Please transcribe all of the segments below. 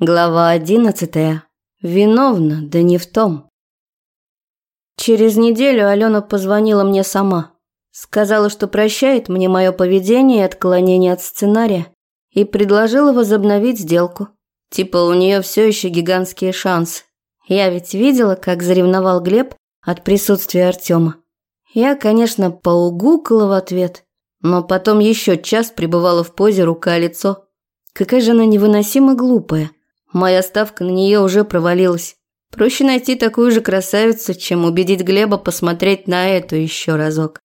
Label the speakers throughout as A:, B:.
A: Глава одиннадцатая. Виновна, да не в том. Через неделю Алена позвонила мне сама. Сказала, что прощает мне мое поведение и отклонение от сценария. И предложила возобновить сделку. Типа у нее все еще гигантские шансы. Я ведь видела, как заревновал Глеб от присутствия Артема. Я, конечно, поугукала в ответ, но потом еще час пребывала в позе рука-лицо. Какая же она невыносимо глупая. Моя ставка на нее уже провалилась. Проще найти такую же красавицу, чем убедить Глеба посмотреть на эту еще разок.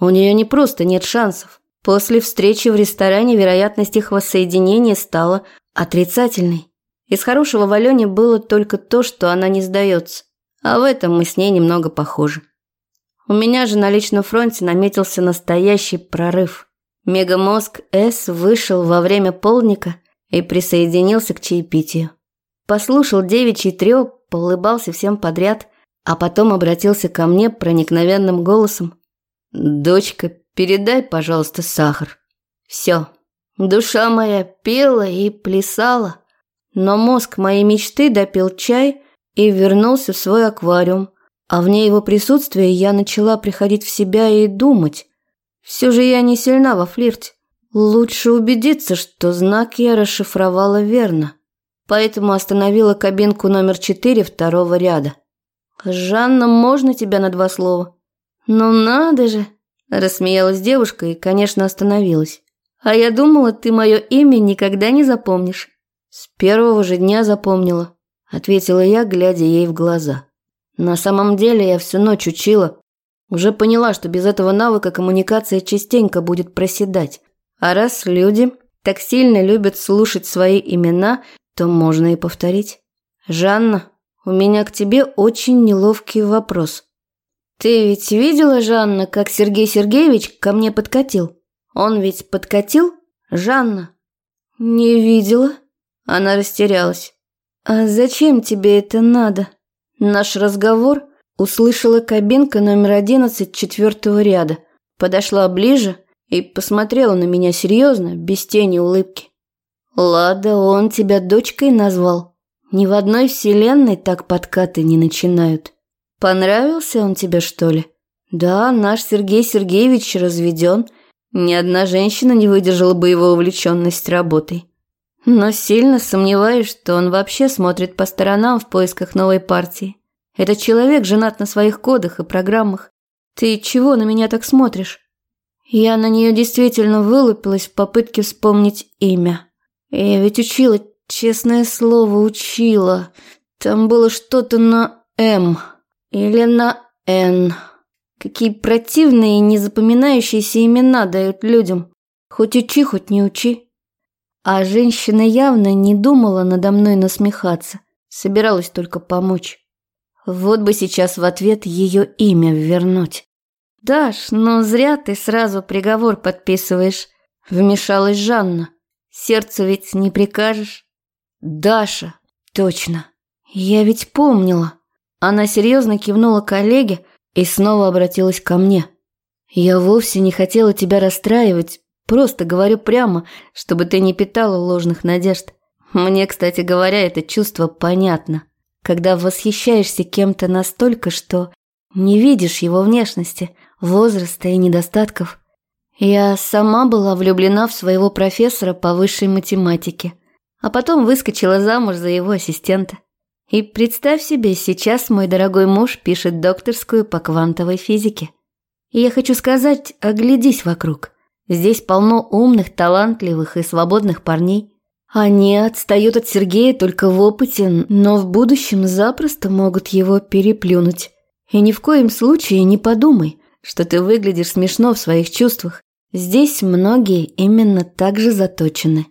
A: У нее не просто нет шансов. После встречи в ресторане вероятность их воссоединения стала отрицательной. Из хорошего в Алене было только то, что она не сдается. А в этом мы с ней немного похожи. У меня же на личном фронте наметился настоящий прорыв. Мегамозг С вышел во время полдника – и присоединился к чаепитию. Послушал девичий трёп, поулыбался всем подряд, а потом обратился ко мне проникновенным голосом. «Дочка, передай, пожалуйста, сахар». Все. Душа моя пела и плясала, но мозг моей мечты допил чай и вернулся в свой аквариум, а вне его присутствия я начала приходить в себя и думать. Все же я не сильна во флирте. Лучше убедиться, что знак я расшифровала верно. Поэтому остановила кабинку номер четыре второго ряда. «Жанна, можно тебя на два слова?» «Ну надо же!» – рассмеялась девушка и, конечно, остановилась. «А я думала, ты мое имя никогда не запомнишь». «С первого же дня запомнила», – ответила я, глядя ей в глаза. «На самом деле я всю ночь учила. Уже поняла, что без этого навыка коммуникация частенько будет проседать. А раз люди так сильно любят слушать свои имена, то можно и повторить. Жанна, у меня к тебе очень неловкий вопрос. Ты ведь видела, Жанна, как Сергей Сергеевич ко мне подкатил? Он ведь подкатил? Жанна? Не видела. Она растерялась. А зачем тебе это надо? Наш разговор услышала кабинка номер одиннадцать четвертого ряда. Подошла ближе и посмотрела на меня серьезно, без тени улыбки. «Лада, он тебя дочкой назвал. Ни в одной вселенной так подкаты не начинают. Понравился он тебе, что ли? Да, наш Сергей Сергеевич разведен. Ни одна женщина не выдержала бы его увлеченность работой. Но сильно сомневаюсь, что он вообще смотрит по сторонам в поисках новой партии. Этот человек женат на своих кодах и программах. Ты чего на меня так смотришь? Я на нее действительно вылупилась в попытке вспомнить имя. Я ведь учила, честное слово, учила. Там было что-то на «М» или на «Н». Какие противные и незапоминающиеся имена дают людям. Хоть учи, хоть не учи. А женщина явно не думала надо мной насмехаться. Собиралась только помочь. Вот бы сейчас в ответ ее имя вернуть. «Даш, но зря ты сразу приговор подписываешь», – вмешалась Жанна. «Сердцу ведь не прикажешь». «Даша, точно. Я ведь помнила». Она серьезно кивнула коллеге и снова обратилась ко мне. «Я вовсе не хотела тебя расстраивать, просто говорю прямо, чтобы ты не питала ложных надежд. Мне, кстати говоря, это чувство понятно. Когда восхищаешься кем-то настолько, что не видишь его внешности, возраста и недостатков. Я сама была влюблена в своего профессора по высшей математике, а потом выскочила замуж за его ассистента. И представь себе, сейчас мой дорогой муж пишет докторскую по квантовой физике. И я хочу сказать, оглядись вокруг. Здесь полно умных, талантливых и свободных парней. Они отстают от Сергея только в опыте, но в будущем запросто могут его переплюнуть. И ни в коем случае не подумай, что ты выглядишь смешно в своих чувствах. Здесь многие именно так же заточены.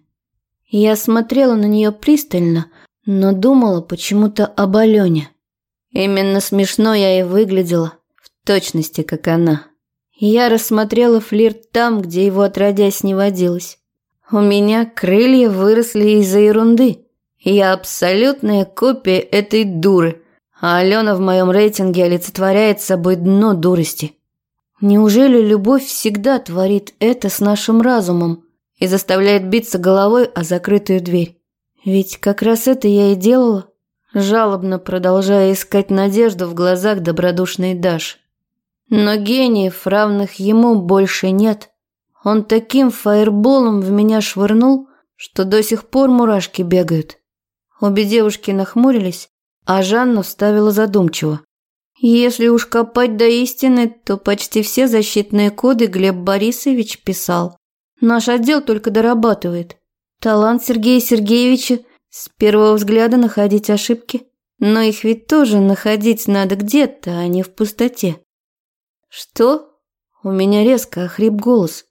A: Я смотрела на нее пристально, но думала почему-то об Алене. Именно смешно я и выглядела, в точности, как она. Я рассмотрела флирт там, где его отродясь не водилось. У меня крылья выросли из-за ерунды. Я абсолютная копия этой дуры, а Алена в моем рейтинге олицетворяет собой дно дурости. Неужели любовь всегда творит это с нашим разумом и заставляет биться головой о закрытую дверь? Ведь как раз это я и делала, жалобно продолжая искать надежду в глазах добродушной Даши. Но гениев, равных ему, больше нет. Он таким фаерболом в меня швырнул, что до сих пор мурашки бегают. Обе девушки нахмурились, а Жанна вставила задумчиво. Если уж копать до истины, то почти все защитные коды Глеб Борисович писал. Наш отдел только дорабатывает. Талант Сергея Сергеевича с первого взгляда находить ошибки. Но их ведь тоже находить надо где-то, а не в пустоте. Что? У меня резко охрип голос.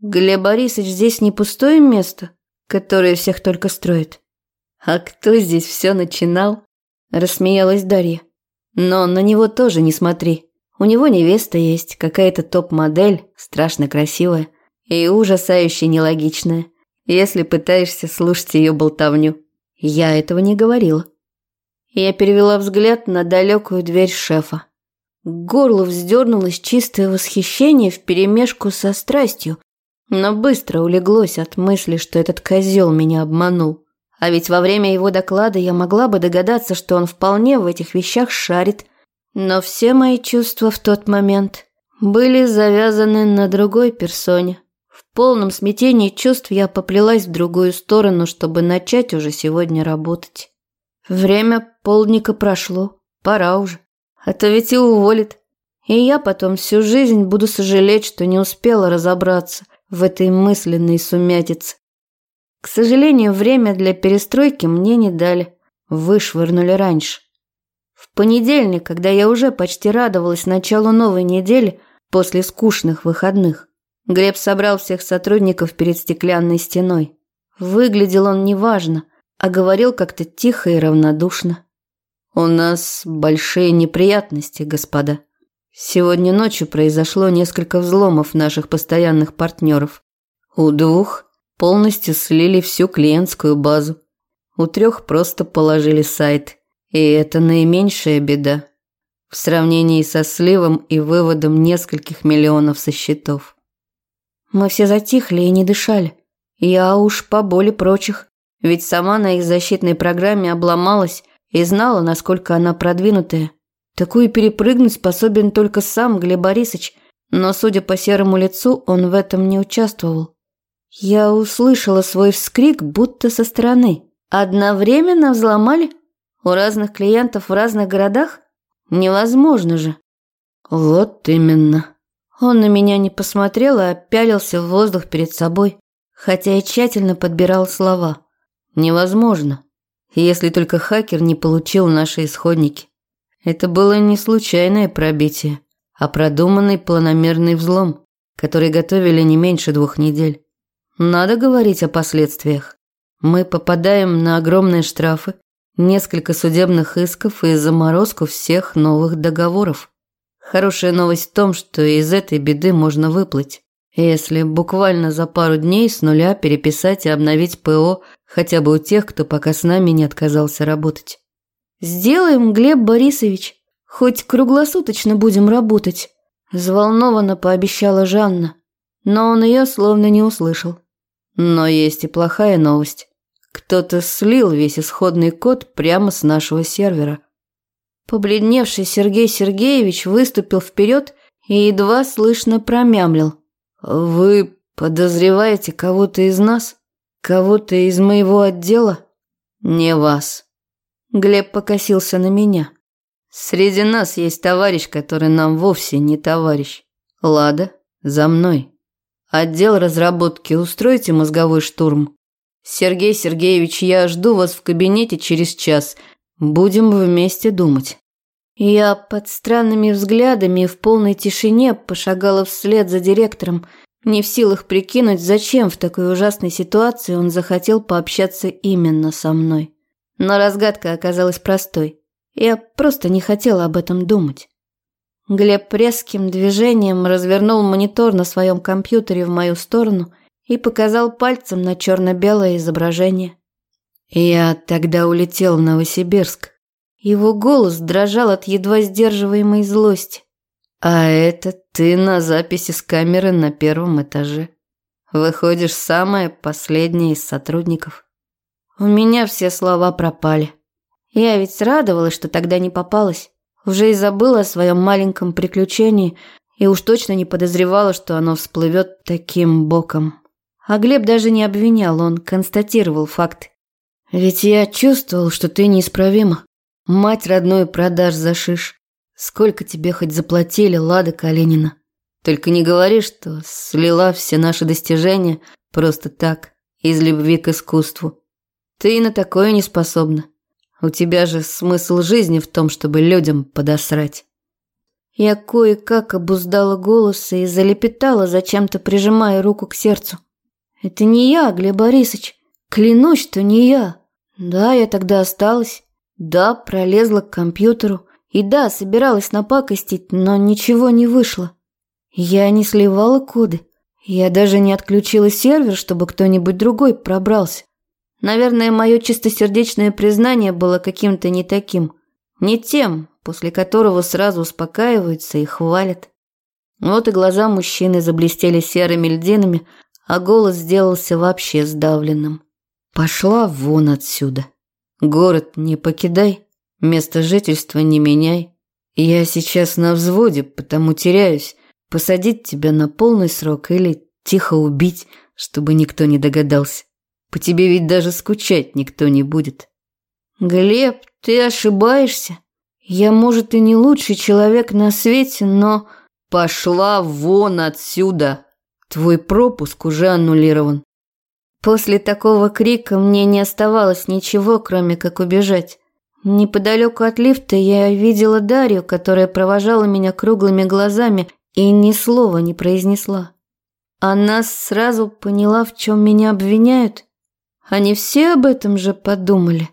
A: Глеб Борисович здесь не пустое место, которое всех только строит. А кто здесь все начинал? Рассмеялась Дарья. Но на него тоже не смотри. У него невеста есть, какая-то топ-модель, страшно красивая и ужасающе нелогичная, если пытаешься слушать ее болтовню. Я этого не говорила. Я перевела взгляд на далекую дверь шефа. К горлу вздернулось чистое восхищение вперемешку со страстью, но быстро улеглось от мысли, что этот козел меня обманул. А ведь во время его доклада я могла бы догадаться, что он вполне в этих вещах шарит. Но все мои чувства в тот момент были завязаны на другой персоне. В полном смятении чувств я поплелась в другую сторону, чтобы начать уже сегодня работать. Время полдника прошло, пора уже. А то ведь и уволит. И я потом всю жизнь буду сожалеть, что не успела разобраться в этой мысленной сумятице. К сожалению, время для перестройки мне не дали. Вышвырнули раньше. В понедельник, когда я уже почти радовалась началу новой недели после скучных выходных, Глеб собрал всех сотрудников перед стеклянной стеной. Выглядел он неважно, а говорил как-то тихо и равнодушно. «У нас большие неприятности, господа. Сегодня ночью произошло несколько взломов наших постоянных партнеров. У двух полностью слили всю клиентскую базу. У трех просто положили сайт. И это наименьшая беда. В сравнении со сливом и выводом нескольких миллионов со счетов. Мы все затихли и не дышали. Я уж по боли прочих. Ведь сама на их защитной программе обломалась и знала, насколько она продвинутая. Такую перепрыгнуть способен только сам Глеб Борисович, но, судя по серому лицу, он в этом не участвовал. Я услышала свой вскрик будто со стороны. Одновременно взломали? У разных клиентов в разных городах? Невозможно же. Вот именно. Он на меня не посмотрел, а пялился в воздух перед собой, хотя и тщательно подбирал слова. Невозможно. Если только хакер не получил наши исходники. Это было не случайное пробитие, а продуманный планомерный взлом, который готовили не меньше двух недель. Надо говорить о последствиях. Мы попадаем на огромные штрафы, несколько судебных исков и заморозку всех новых договоров. Хорошая новость в том, что из этой беды можно выплыть, если буквально за пару дней с нуля переписать и обновить ПО хотя бы у тех, кто пока с нами не отказался работать. «Сделаем, Глеб Борисович. Хоть круглосуточно будем работать», – взволнованно пообещала Жанна. Но он ее словно не услышал. Но есть и плохая новость. Кто-то слил весь исходный код прямо с нашего сервера. Побледневший Сергей Сергеевич выступил вперед и едва слышно промямлил. «Вы подозреваете кого-то из нас? Кого-то из моего отдела?» «Не вас». Глеб покосился на меня. «Среди нас есть товарищ, который нам вовсе не товарищ. Лада, за мной». Отдел разработки, устройте мозговой штурм. Сергей Сергеевич, я жду вас в кабинете через час. Будем вместе думать. Я под странными взглядами и в полной тишине пошагала вслед за директором, не в силах прикинуть, зачем в такой ужасной ситуации он захотел пообщаться именно со мной. Но разгадка оказалась простой. Я просто не хотела об этом думать. Глеб резким движением развернул монитор на своем компьютере в мою сторону и показал пальцем на черно-белое изображение. Я тогда улетел в Новосибирск. Его голос дрожал от едва сдерживаемой злости. А это ты на записи с камеры на первом этаже. Выходишь самая последняя из сотрудников. у меня все слова пропали. Я ведь радовалась, что тогда не попалась. Уже и забыла о своем маленьком приключении и уж точно не подозревала, что оно всплывет таким боком. А Глеб даже не обвинял, он констатировал факт. «Ведь я чувствовал, что ты неисправима. Мать родную продашь за шиш. Сколько тебе хоть заплатили, Лада Калинина? Только не говори, что слила все наши достижения просто так, из любви к искусству. Ты и на такое не способна. У тебя же смысл жизни в том, чтобы людям подосрать». Я кое-как обуздала голос и залепетала, зачем-то прижимая руку к сердцу. «Это не я, Глеб Борисович. Клянусь, что не я. Да, я тогда осталась. Да, пролезла к компьютеру. И да, собиралась напакостить, но ничего не вышло. Я не сливала коды. Я даже не отключила сервер, чтобы кто-нибудь другой пробрался. Наверное, мое чистосердечное признание было каким-то не таким. Не тем, после которого сразу успокаиваются и хвалят. Вот и глаза мужчины заблестели серыми льдинами, а голос сделался вообще сдавленным. «Пошла вон отсюда. Город не покидай, место жительства не меняй. Я сейчас на взводе, потому теряюсь. Посадить тебя на полный срок или тихо убить, чтобы никто не догадался. По тебе ведь даже скучать никто не будет». «Глеб, ты ошибаешься. Я, может, и не лучший человек на свете, но...» «Пошла вон отсюда!» Твой пропуск уже аннулирован. После такого крика мне не оставалось ничего, кроме как убежать. Неподалеку от лифта я видела Дарью, которая провожала меня круглыми глазами и ни слова не произнесла. Она сразу поняла, в чем меня обвиняют. Они все об этом же подумали.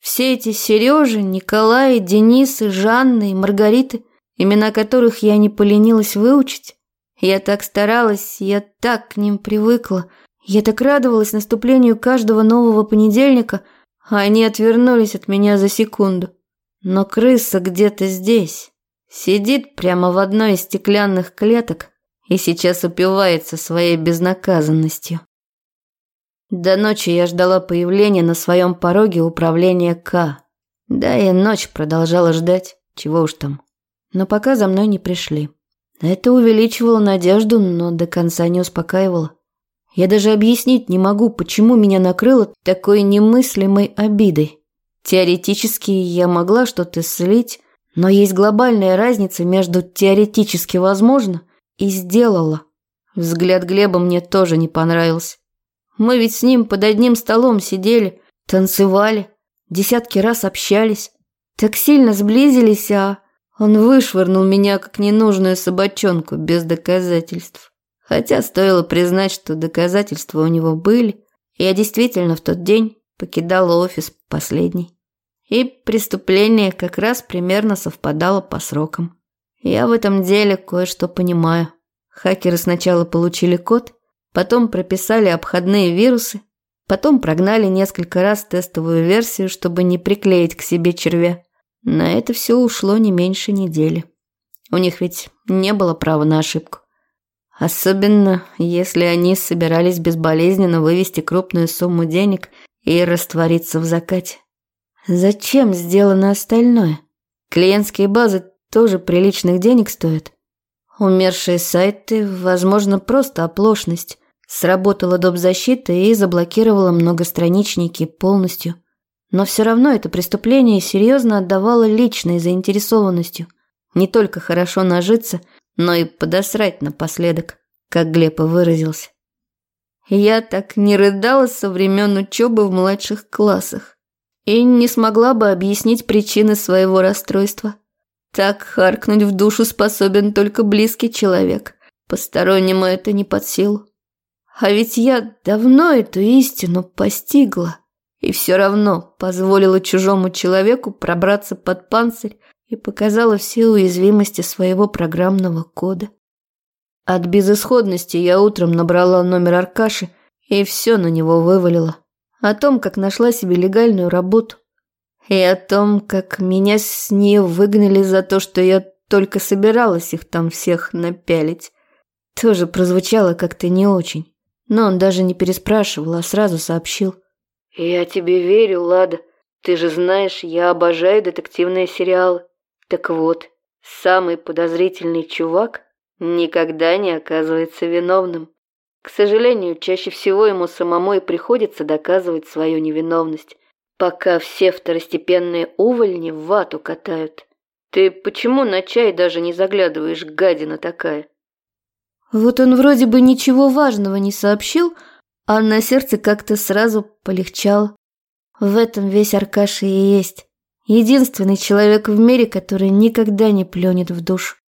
A: Все эти Сережи, Николай, Денисы, Жанны и Маргариты, имена которых я не поленилась выучить. Я так старалась, я так к ним привыкла. Я так радовалась наступлению каждого нового понедельника, а они отвернулись от меня за секунду. Но крыса где-то здесь. Сидит прямо в одной из стеклянных клеток и сейчас упивается своей безнаказанностью. До ночи я ждала появления на своем пороге управления К. Да и ночь продолжала ждать, чего уж там. Но пока за мной не пришли. Это увеличивало надежду, но до конца не успокаивало. Я даже объяснить не могу, почему меня накрыло такой немыслимой обидой. Теоретически я могла что-то слить, но есть глобальная разница между теоретически возможно и сделала. Взгляд Глеба мне тоже не понравился. Мы ведь с ним под одним столом сидели, танцевали, десятки раз общались, так сильно сблизились, а он вышвырнул меня как ненужную собачонку без доказательств. Хотя стоило признать, что доказательства у него были. Я действительно в тот день покидала офис последний. И преступление как раз примерно совпадало по срокам. Я в этом деле кое-что понимаю. Хакеры сначала получили код, потом прописали обходные вирусы, потом прогнали несколько раз тестовую версию, чтобы не приклеить к себе червя. На это все ушло не меньше недели. У них ведь не было права на ошибку. Особенно, если они собирались безболезненно вывести крупную сумму денег и раствориться в закате. Зачем сделано остальное? Клиентские базы тоже приличных денег стоят. Умершие сайты, возможно, просто оплошность. Сработала доп. защита и заблокировала многостраничники полностью. Но все равно это преступление серьезно отдавало личной заинтересованностью. Не только хорошо нажиться, но и подосрать напоследок, как Глеб выразился. Я так не рыдала со времен учебы в младших классах и не смогла бы объяснить причины своего расстройства. Так харкнуть в душу способен только близкий человек. Постороннему это не под силу. А ведь я давно эту истину постигла и все равно позволила чужому человеку пробраться под панцирь и показала все уязвимости своего программного кода. От безысходности я утром набрала номер Аркаши и все на него вывалила. О том, как нашла себе легальную работу. И о том, как меня с нее выгнали за то, что я только собиралась их там всех напялить. Тоже прозвучало как-то не очень. Но он даже не переспрашивал, а сразу сообщил. «Я тебе верю, Лада. Ты же знаешь, я обожаю детективные сериалы. Так вот, самый подозрительный чувак никогда не оказывается виновным. К сожалению, чаще всего ему самому и приходится доказывать свою невиновность, пока все второстепенные увольни в вату катают. Ты почему на чай даже не заглядываешь, гадина такая? Вот он вроде бы ничего важного не сообщил, а на сердце как-то сразу полегчало. В этом весь Аркаша и есть. Единственный человек в мире, который никогда не плюнет в душ.